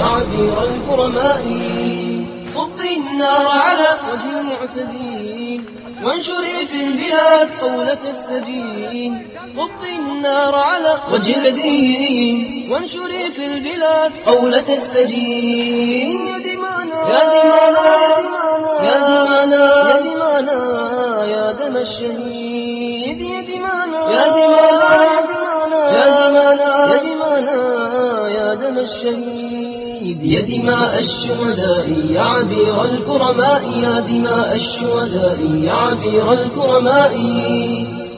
عبير الكرماء. صب النار على وجه المعتدين وانشري في البلاد قولة السجين. صب النار على وجه الذين وانشري في البلاد قولة السجين. يا دمانا يا دمانا يا دمانا يا دمانا يا دم الشهيد. يا دمانا يا دمانا يا دمانا يا دمانا يا دم الشهيد. يا دماء الشهداء يا عبير الكرماء يا دماء الشهداء يا عبير الكرماء.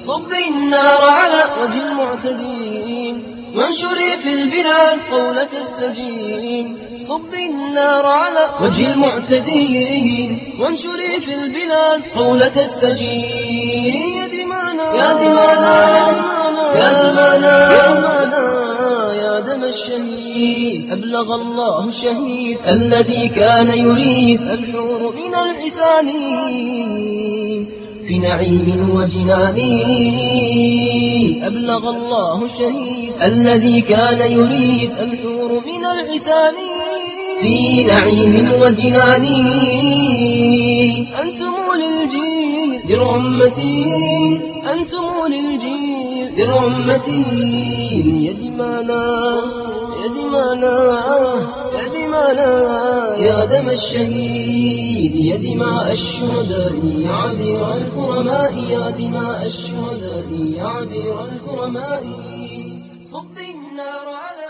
صب النار على وجه المعتدين وانشري في البلاد قولة السجين. صب النار على وجه المعتدين وانشري في البلاد قولة السجين. يا دمانا يا دمانا يا دمانا يا دمانا. يا دم الشهيد أبلغ الله الشهيد الذي كان يريد الحور من الحسان في نعيم وجنان. أبلغ الله الشهيد الذي كان يريد الحور من الحسان في نعيم وجنان. أنتم للجيل در أمتي أنتم للجيل لرمتي يا دمانا يا دمانا يا دمانا يا دم الشهيد. يا دماء الشهداء يا عبير الكرماء يا دماء الشهداء يا عبير الكرماء. صب النار على